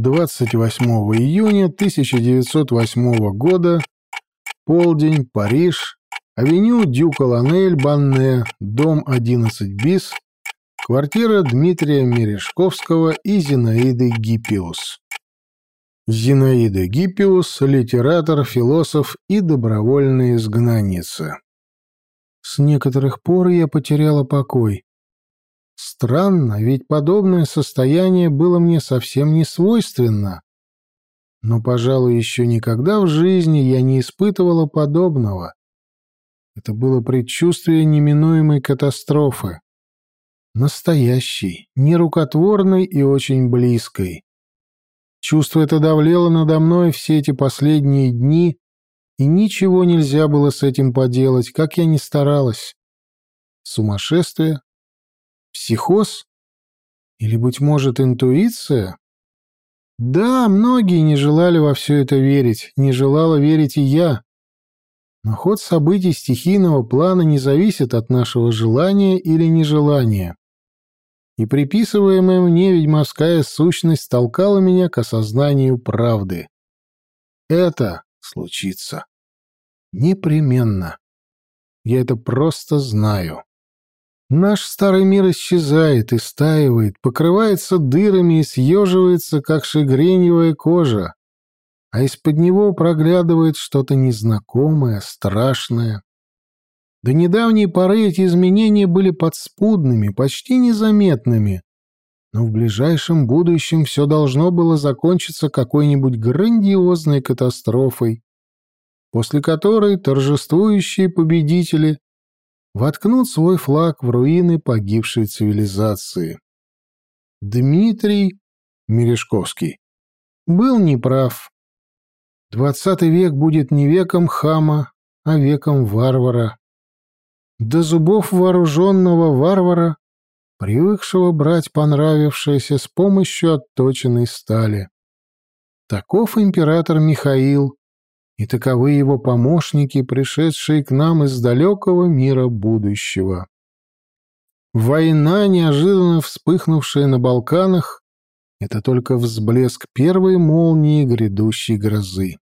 28 июня 1908 года, полдень, Париж, авеню Дю-Колонель, Банне, дом 11 БИС, квартира Дмитрия Мережковского и Зинаиды Гиппиус. Зинаида Гиппиус – литератор, философ и добровольная изгнанница. С некоторых пор я потеряла покой. Странно, ведь подобное состояние было мне совсем не свойственно. Но, пожалуй, еще никогда в жизни я не испытывала подобного. Это было предчувствие неминуемой катастрофы. Настоящей, нерукотворной и очень близкой. Чувство это давлело надо мной все эти последние дни, и ничего нельзя было с этим поделать, как я ни старалась. Сумасшествие? Психоз? Или, быть может, интуиция? Да, многие не желали во все это верить, не желала верить и я. Но ход событий стихийного плана не зависит от нашего желания или нежелания и приписываемая мне ведьмовская сущность толкала меня к осознанию правды. Это случится. Непременно. Я это просто знаю. Наш старый мир исчезает, истаивает, покрывается дырами и съеживается, как шигреневая кожа, а из-под него проглядывает что-то незнакомое, страшное. До недавней поры эти изменения были подспудными, почти незаметными, но в ближайшем будущем все должно было закончиться какой-нибудь грандиозной катастрофой, после которой торжествующие победители воткнут свой флаг в руины погибшей цивилизации. Дмитрий Мережковский был неправ. Двадцатый век будет не веком хама, а веком варвара до зубов вооруженного варвара, привыкшего брать понравившееся с помощью отточенной стали. Таков император Михаил, и таковы его помощники, пришедшие к нам из далекого мира будущего. Война, неожиданно вспыхнувшая на Балканах, это только взблеск первой молнии грядущей грозы.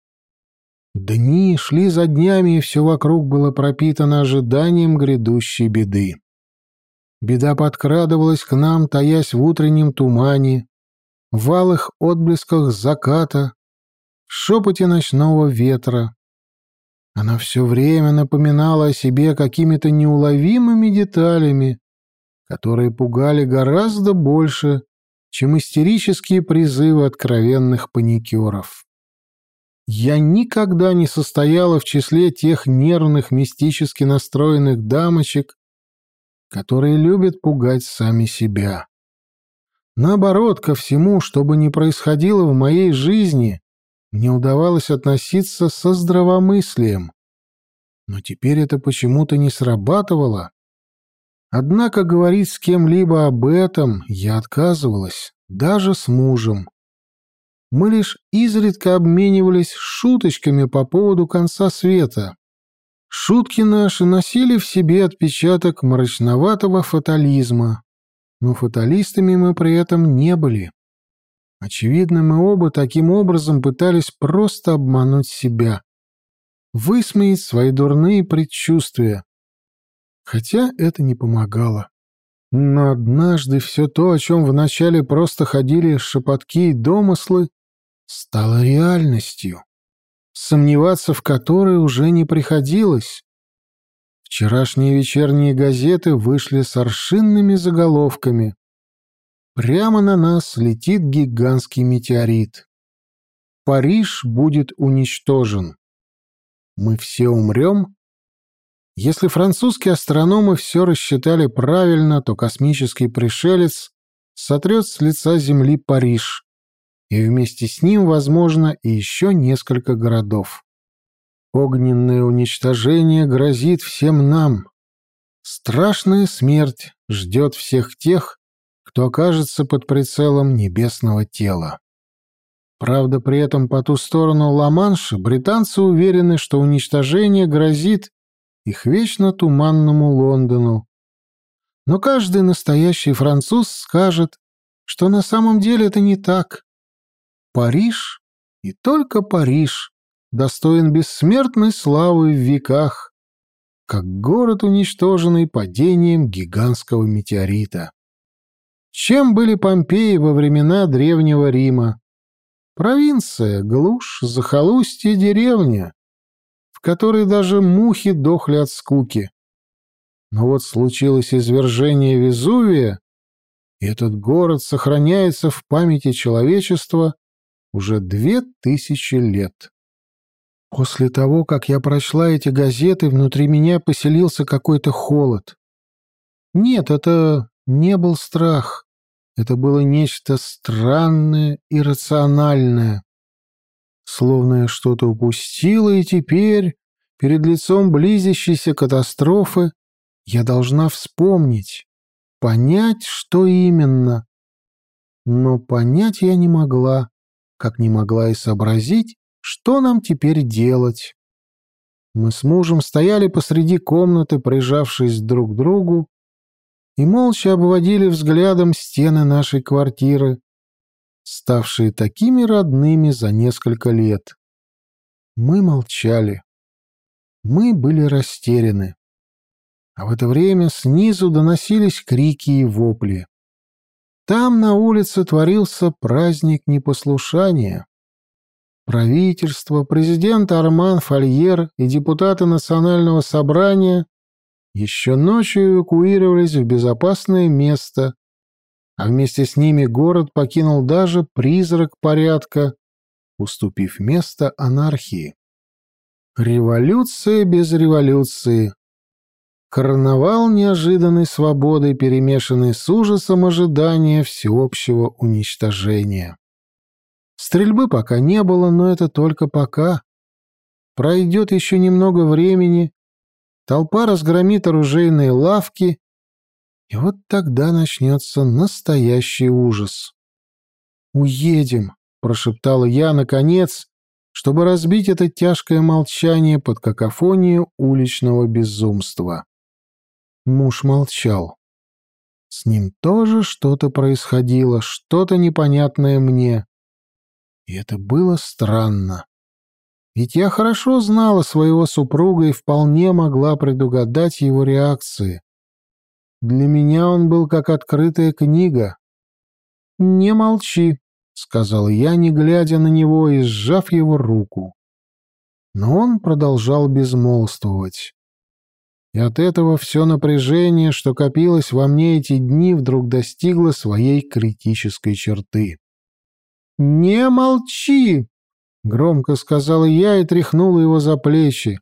Дни шли за днями, и все вокруг было пропитано ожиданием грядущей беды. Беда подкрадывалась к нам, таясь в утреннем тумане, в валых отблесках заката, в шепоте ночного ветра. Она все время напоминала о себе какими-то неуловимыми деталями, которые пугали гораздо больше, чем истерические призывы откровенных паникеров. Я никогда не состояла в числе тех нервных, мистически настроенных дамочек, которые любят пугать сами себя. Наоборот, ко всему, что бы ни происходило в моей жизни, мне удавалось относиться со здравомыслием. Но теперь это почему-то не срабатывало. Однако говорить с кем-либо об этом я отказывалась, даже с мужем мы лишь изредка обменивались шуточками по поводу конца света. Шутки наши носили в себе отпечаток мрачноватого фатализма, но фаталистами мы при этом не были. Очевидно, мы оба таким образом пытались просто обмануть себя, высмеять свои дурные предчувствия, хотя это не помогало. Но однажды все то, о чем вначале просто ходили шепотки и домыслы, стала реальностью, сомневаться в которой уже не приходилось. Вчерашние вечерние газеты вышли с аршинными заголовками. Прямо на нас летит гигантский метеорит. Париж будет уничтожен. Мы все умрем? Если французские астрономы все рассчитали правильно, то космический пришелец сотрет с лица Земли Париж и вместе с ним, возможно, и еще несколько городов. Огненное уничтожение грозит всем нам. Страшная смерть ждет всех тех, кто окажется под прицелом небесного тела. Правда, при этом по ту сторону Ла-Манша британцы уверены, что уничтожение грозит их вечно туманному Лондону. Но каждый настоящий француз скажет, что на самом деле это не так, Париж, и только Париж, достоин бессмертной славы в веках, как город, уничтоженный падением гигантского метеорита. Чем были Помпеи во времена Древнего Рима? Провинция, глушь, захолустье, деревня, в которой даже мухи дохли от скуки. Но вот случилось извержение Везувия, и этот город сохраняется в памяти человечества уже две тысячи лет. После того, как я прочла эти газеты, внутри меня поселился какой-то холод. Нет, это не был страх. Это было нечто странное и рациональное. Словно я что-то упустила, и теперь, перед лицом близящейся катастрофы, я должна вспомнить, понять, что именно. Но понять я не могла, как не могла и сообразить, что нам теперь делать? Мы с мужем стояли посреди комнаты, прижавшись друг к другу, и молча обводили взглядом стены нашей квартиры, ставшие такими родными за несколько лет. Мы молчали. Мы были растеряны. А в это время снизу доносились крики и вопли. Там на улице творился праздник непослушания. Правительство, президент Арман Фольер и депутаты Национального собрания еще ночью эвакуировались в безопасное место, а вместе с ними город покинул даже призрак порядка, уступив место анархии. Революция без революции. Карнавал неожиданной свободы, перемешанный с ужасом ожидания всеобщего уничтожения. Стрельбы пока не было, но это только пока. Пройдет еще немного времени, толпа разгромит оружейные лавки, и вот тогда начнется настоящий ужас. «Уедем», — прошептала я, наконец, чтобы разбить это тяжкое молчание под какофонию уличного безумства. Муж молчал. С ним тоже что-то происходило, что-то непонятное мне. И это было странно. Ведь я хорошо знала своего супруга и вполне могла предугадать его реакции. Для меня он был как открытая книга. «Не молчи», — сказал я, не глядя на него и сжав его руку. Но он продолжал безмолвствовать. И от этого все напряжение, что копилось во мне эти дни, вдруг достигло своей критической черты. «Не молчи!» — громко сказала я и тряхнула его за плечи.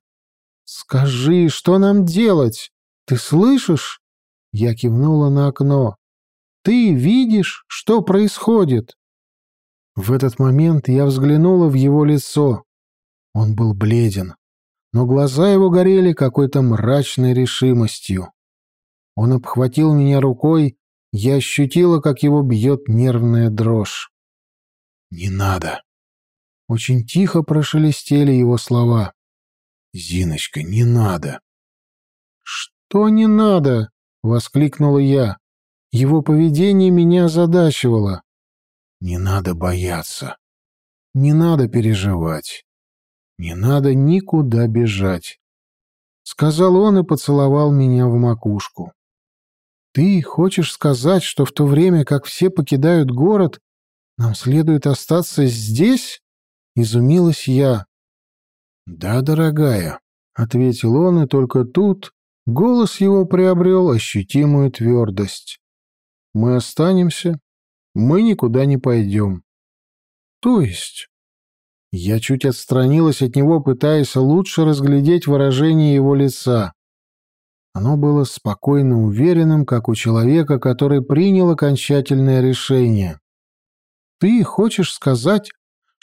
«Скажи, что нам делать? Ты слышишь?» Я кивнула на окно. «Ты видишь, что происходит?» В этот момент я взглянула в его лицо. Он был бледен, но глаза его горели какой-то мрачной решимостью. Он обхватил меня рукой, я ощутила, как его бьет нервная дрожь. «Не надо!» Очень тихо прошелестели его слова. «Зиночка, не надо!» «Что не надо?» — воскликнула я. Его поведение меня озадачивало. «Не надо бояться. Не надо переживать. Не надо никуда бежать», — сказал он и поцеловал меня в макушку. «Ты хочешь сказать, что в то время, как все покидают город, нам следует остаться здесь?» — изумилась я. «Да, дорогая», — ответил он, и только тут голос его приобрел ощутимую твердость. «Мы останемся, мы никуда не пойдем». «То есть?» Я чуть отстранилась от него, пытаясь лучше разглядеть выражение его лица. Оно было спокойно уверенным, как у человека, который принял окончательное решение. Ты хочешь сказать,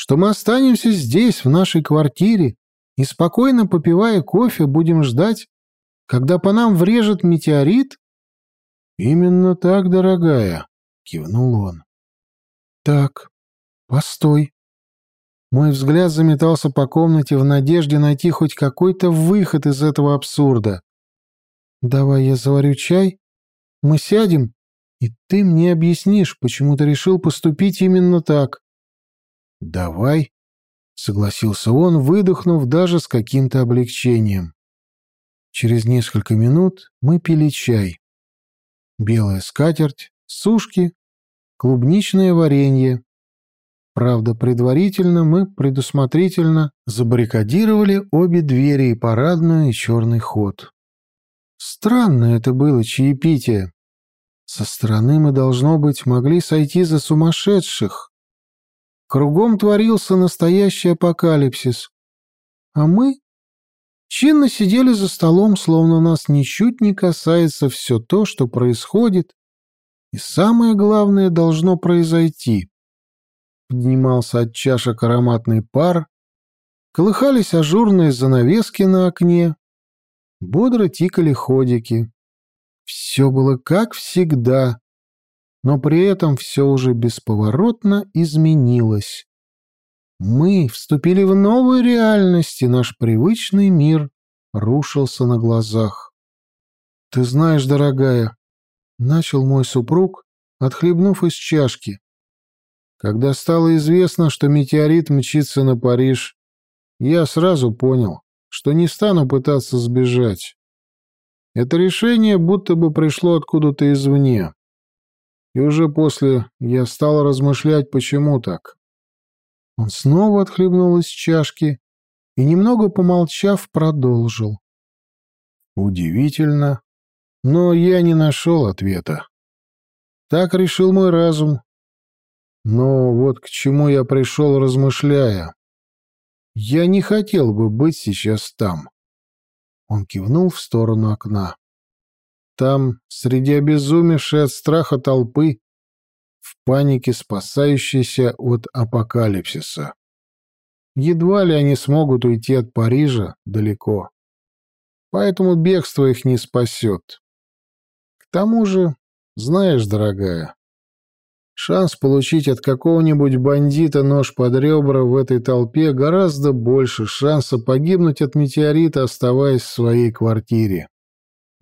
что мы останемся здесь, в нашей квартире, и спокойно попивая кофе будем ждать, когда по нам врежет метеорит? Именно так, дорогая, кивнул он. Так, постой. Мой взгляд заметался по комнате в надежде найти хоть какой-то выход из этого абсурда. Давай я заварю чай, мы сядем и ты мне объяснишь, почему ты решил поступить именно так. «Давай», — согласился он, выдохнув даже с каким-то облегчением. Через несколько минут мы пили чай. Белая скатерть, сушки, клубничное варенье. Правда, предварительно мы предусмотрительно забаррикадировали обе двери и парадную, и черный ход. Странно это было чаепитие. Со стороны мы, должно быть, могли сойти за сумасшедших. Кругом творился настоящий апокалипсис. А мы чинно сидели за столом, словно нас ничуть не касается все то, что происходит, и самое главное должно произойти. Поднимался от чашек ароматный пар, колыхались ажурные занавески на окне, бодро тикали ходики. Все было как всегда, но при этом все уже бесповоротно изменилось. Мы вступили в новую реальность, и наш привычный мир рушился на глазах. «Ты знаешь, дорогая», — начал мой супруг, отхлебнув из чашки. Когда стало известно, что метеорит мчится на Париж, я сразу понял, что не стану пытаться сбежать. Это решение будто бы пришло откуда-то извне. И уже после я стал размышлять, почему так. Он снова отхлебнул из чашки и, немного помолчав, продолжил. Удивительно, но я не нашел ответа. Так решил мой разум. Но вот к чему я пришел, размышляя. Я не хотел бы быть сейчас там. Он кивнул в сторону окна. Там, среди обезумевшей от страха толпы, в панике спасающейся от апокалипсиса. Едва ли они смогут уйти от Парижа далеко. Поэтому бегство их не спасет. К тому же, знаешь, дорогая, шанс получить от какого-нибудь бандита нож под ребра в этой толпе гораздо больше шанса погибнуть от метеорита, оставаясь в своей квартире.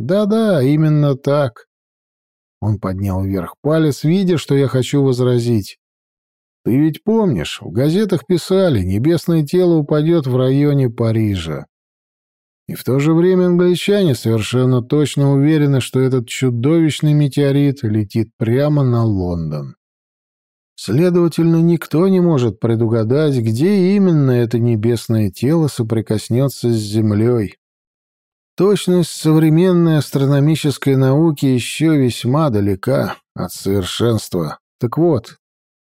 Да-да, именно так. Он поднял вверх палец, видя, что я хочу возразить. Ты ведь помнишь, в газетах писали, небесное тело упадет в районе Парижа. И в то же время англичане совершенно точно уверены, что этот чудовищный метеорит летит прямо на Лондон. Следовательно, никто не может предугадать, где именно это небесное тело соприкоснется с Землей. Точность современной астрономической науки еще весьма далека от совершенства. Так вот,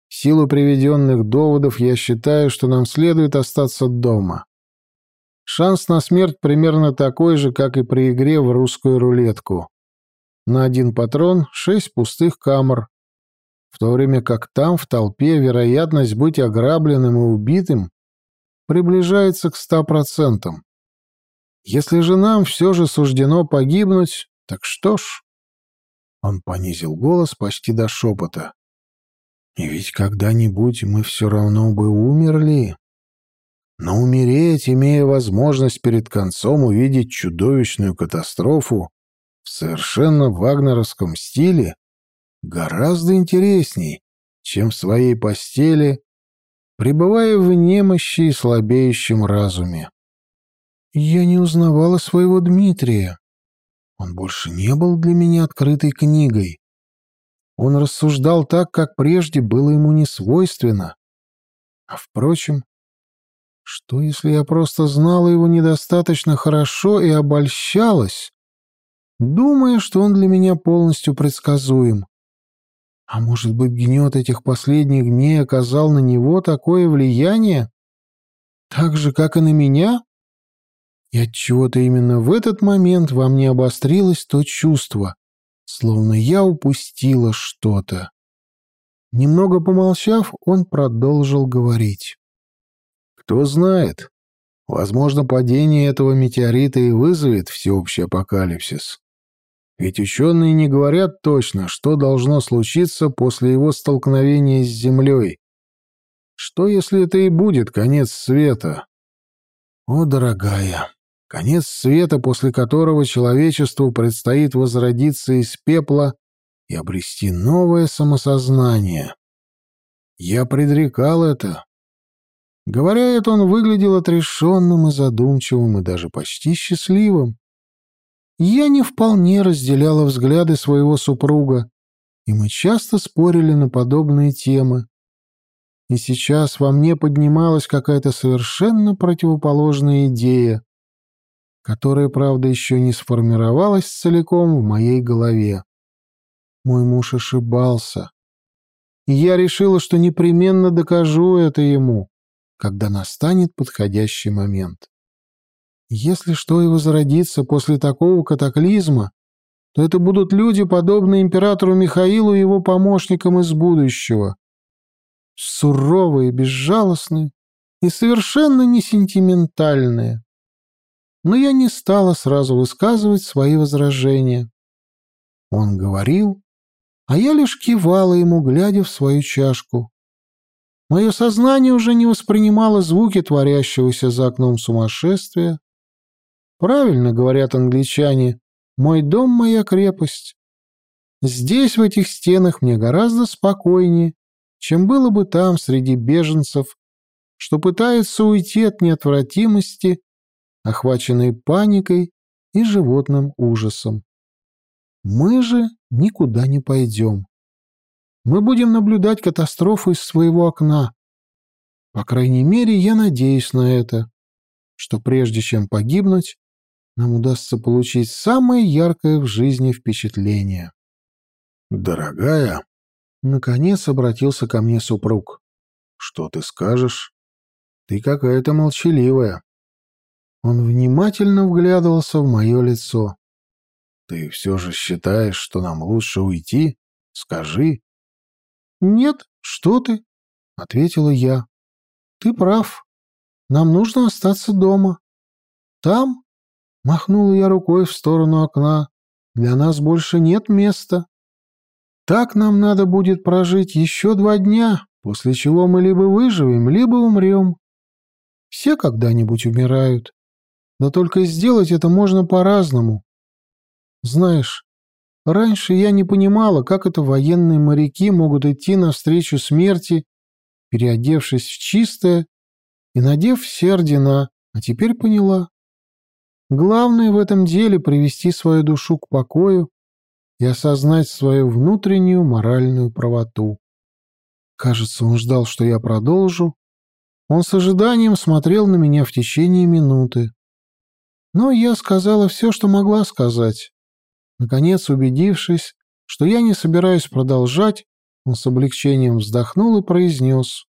в силу приведенных доводов я считаю, что нам следует остаться дома. Шанс на смерть примерно такой же, как и при игре в русскую рулетку. На один патрон шесть пустых камер, в то время как там, в толпе, вероятность быть ограбленным и убитым приближается к ста процентам. Если же нам все же суждено погибнуть, так что ж...» Он понизил голос почти до шепота. «И ведь когда-нибудь мы все равно бы умерли. Но умереть, имея возможность перед концом увидеть чудовищную катастрофу в совершенно вагнеровском стиле, гораздо интересней, чем в своей постели, пребывая в немощи и слабеющем разуме. Я не узнавала своего Дмитрия. Он больше не был для меня открытой книгой. Он рассуждал так, как прежде было ему не свойственно. А впрочем, что если я просто знала его недостаточно хорошо и обольщалась, думая, что он для меня полностью предсказуем? А может быть, гнет этих последних дней оказал на него такое влияние? Так же, как и на меня? И отчего-то именно в этот момент во мне обострилось то чувство, словно я упустила что-то. Немного помолчав, он продолжил говорить. «Кто знает, возможно, падение этого метеорита и вызовет всеобщий апокалипсис. Ведь ученые не говорят точно, что должно случиться после его столкновения с Землей. Что, если это и будет конец света? О, дорогая, конец света, после которого человечеству предстоит возродиться из пепла и обрести новое самосознание. Я предрекал это, Говоря это, он выглядел отрешенным и задумчивым, и даже почти счастливым. Я не вполне разделяла взгляды своего супруга, и мы часто спорили на подобные темы. И сейчас во мне поднималась какая-то совершенно противоположная идея, которая, правда, еще не сформировалась целиком в моей голове. Мой муж ошибался. И я решила, что непременно докажу это ему, когда настанет подходящий момент. Если что и возродится после такого катаклизма, то это будут люди, подобные императору Михаилу и его помощникам из будущего. Суровые, безжалостные и совершенно не сентиментальные но я не стала сразу высказывать свои возражения. Он говорил, а я лишь кивала ему, глядя в свою чашку. Мое сознание уже не воспринимало звуки творящегося за окном сумасшествия. Правильно говорят англичане, мой дом — моя крепость. Здесь, в этих стенах, мне гораздо спокойнее, чем было бы там, среди беженцев, что пытаются уйти от неотвратимости охваченные паникой и животным ужасом. Мы же никуда не пойдем. Мы будем наблюдать катастрофу из своего окна. По крайней мере, я надеюсь на это, что прежде чем погибнуть, нам удастся получить самое яркое в жизни впечатление. «Дорогая», — наконец обратился ко мне супруг, — «что ты скажешь? Ты какая-то молчаливая». Он внимательно вглядывался в мое лицо. «Ты все же считаешь, что нам лучше уйти? Скажи». «Нет, что ты?» — ответила я. «Ты прав. Нам нужно остаться дома. Там...» — махнула я рукой в сторону окна. «Для нас больше нет места. Так нам надо будет прожить еще два дня, после чего мы либо выживем, либо умрем. Все когда-нибудь умирают. Но только сделать это можно по-разному. Знаешь, раньше я не понимала, как это военные моряки могут идти навстречу смерти, переодевшись в чистое и надев все ордена, а теперь поняла. Главное в этом деле привести свою душу к покою и осознать свою внутреннюю моральную правоту. Кажется, он ждал, что я продолжу. Он с ожиданием смотрел на меня в течение минуты. Но я сказала все, что могла сказать. Наконец, убедившись, что я не собираюсь продолжать, он с облегчением вздохнул и произнес.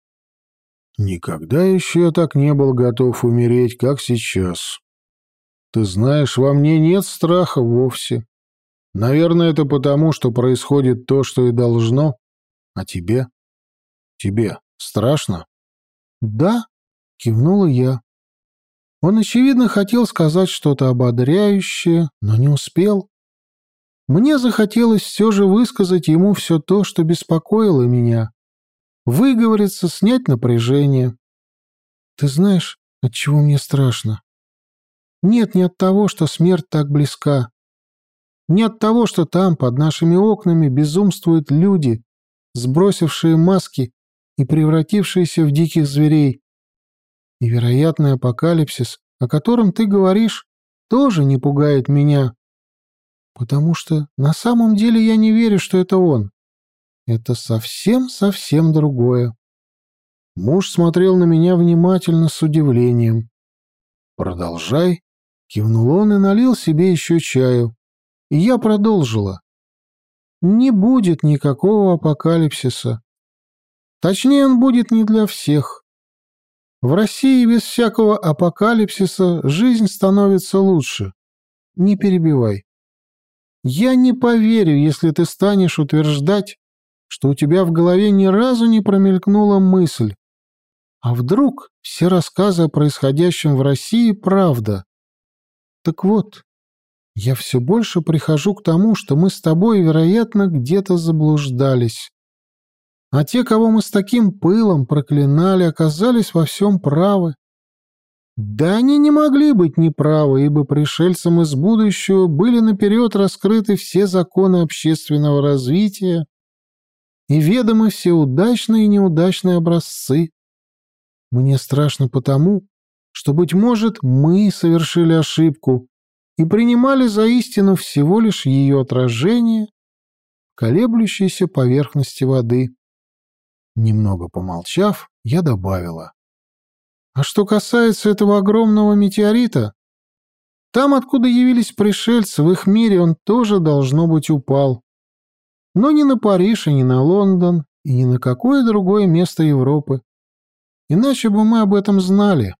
«Никогда еще я так не был готов умереть, как сейчас. Ты знаешь, во мне нет страха вовсе. Наверное, это потому, что происходит то, что и должно. А тебе? Тебе страшно?» «Да», — кивнула я. Он, очевидно, хотел сказать что-то ободряющее, но не успел. Мне захотелось все же высказать ему все то, что беспокоило меня. Выговориться, снять напряжение. Ты знаешь, от чего мне страшно? Нет, не от того, что смерть так близка. Не от того, что там, под нашими окнами, безумствуют люди, сбросившие маски и превратившиеся в диких зверей. И вероятный апокалипсис, о котором ты говоришь, тоже не пугает меня. Потому что на самом деле я не верю, что это он. Это совсем-совсем другое. Муж смотрел на меня внимательно, с удивлением. «Продолжай», — кивнул он и налил себе еще чаю. И я продолжила. «Не будет никакого апокалипсиса. Точнее, он будет не для всех. В России без всякого апокалипсиса жизнь становится лучше. Не перебивай. Я не поверю, если ты станешь утверждать, что у тебя в голове ни разу не промелькнула мысль. А вдруг все рассказы о происходящем в России правда? Так вот, я все больше прихожу к тому, что мы с тобой, вероятно, где-то заблуждались. А те, кого мы с таким пылом проклинали, оказались во всем правы. Да они не могли быть неправы, ибо пришельцам из будущего были наперед раскрыты все законы общественного развития и ведомы все удачные и неудачные образцы. Мне страшно потому, что, быть может, мы совершили ошибку и принимали за истину всего лишь ее отражение колеблющейся поверхности воды. Немного помолчав, я добавила. А что касается этого огромного метеорита, там, откуда явились пришельцы, в их мире он тоже, должно быть, упал. Но не на Париж и не на Лондон, и ни на какое другое место Европы. Иначе бы мы об этом знали.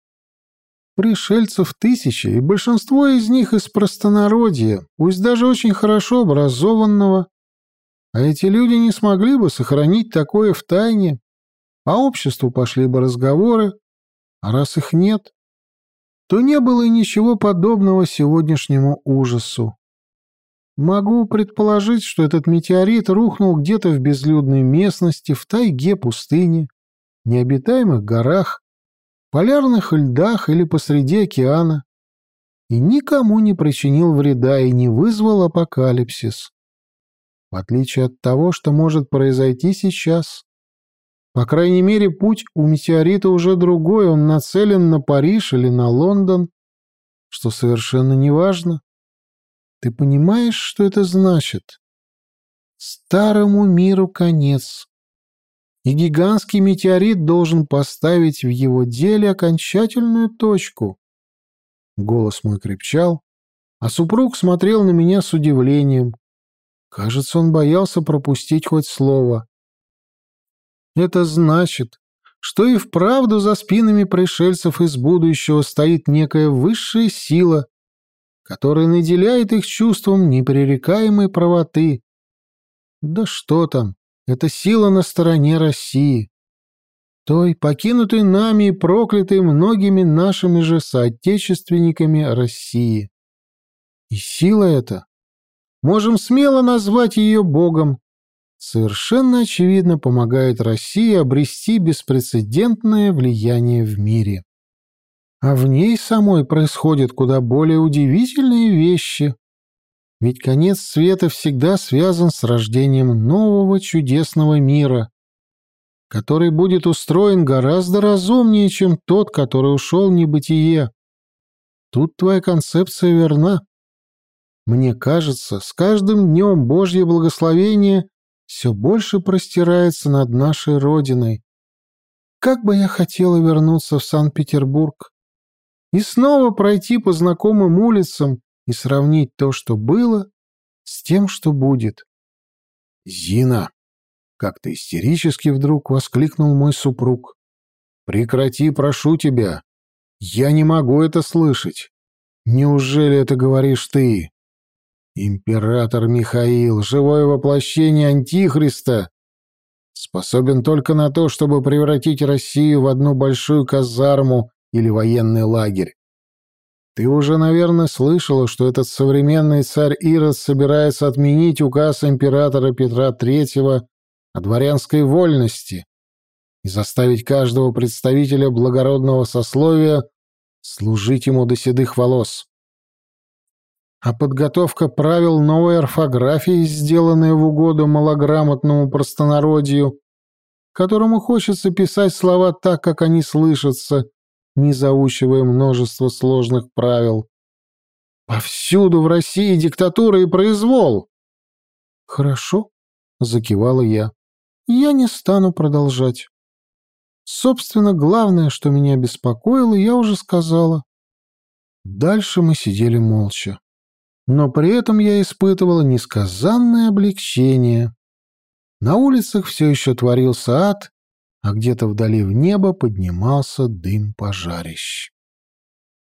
Пришельцев тысячи, и большинство из них из простонародья, пусть даже очень хорошо образованного. А эти люди не смогли бы сохранить такое в тайне. По обществу пошли бы разговоры, а раз их нет, то не было и ничего подобного сегодняшнему ужасу. Могу предположить, что этот метеорит рухнул где-то в безлюдной местности, в тайге пустыни, необитаемых горах, полярных льдах или посреди океана, и никому не причинил вреда и не вызвал апокалипсис. В отличие от того, что может произойти сейчас. По крайней мере, путь у метеорита уже другой, он нацелен на Париж или на Лондон, что совершенно неважно. Ты понимаешь, что это значит? Старому миру конец. И гигантский метеорит должен поставить в его деле окончательную точку. Голос мой крепчал, а супруг смотрел на меня с удивлением. Кажется, он боялся пропустить хоть слово. Это значит, что и вправду за спинами пришельцев из будущего стоит некая высшая сила, которая наделяет их чувством непререкаемой правоты. Да что там, эта сила на стороне России. Той, покинутой нами и проклятой многими нашими же соотечественниками России. И сила эта, можем смело назвать ее Богом, совершенно очевидно помогает России обрести беспрецедентное влияние в мире. А в ней самой происходят куда более удивительные вещи. Ведь конец света всегда связан с рождением нового чудесного мира, который будет устроен гораздо разумнее, чем тот, который ушел в небытие. Тут твоя концепция верна. Мне кажется, с каждым днем Божье благословение все больше простирается над нашей Родиной. Как бы я хотела вернуться в Санкт-Петербург и снова пройти по знакомым улицам и сравнить то, что было, с тем, что будет. «Зина!» — как-то истерически вдруг воскликнул мой супруг. «Прекрати, прошу тебя! Я не могу это слышать! Неужели это говоришь ты?» Император Михаил, живое воплощение Антихриста, способен только на то, чтобы превратить Россию в одну большую казарму или военный лагерь. Ты уже, наверное, слышала, что этот современный царь Ирод собирается отменить указ императора Петра III о дворянской вольности и заставить каждого представителя благородного сословия служить ему до седых волос а подготовка правил новой орфографии, сделанная в угоду малограмотному простонародью, которому хочется писать слова так, как они слышатся, не заучивая множество сложных правил. Повсюду в России диктатура и произвол. Хорошо, закивала я. Я не стану продолжать. Собственно, главное, что меня беспокоило, я уже сказала. Дальше мы сидели молча но при этом я испытывала несказанное облегчение. На улицах все еще творился ад, а где-то вдали в небо поднимался дым пожарищ.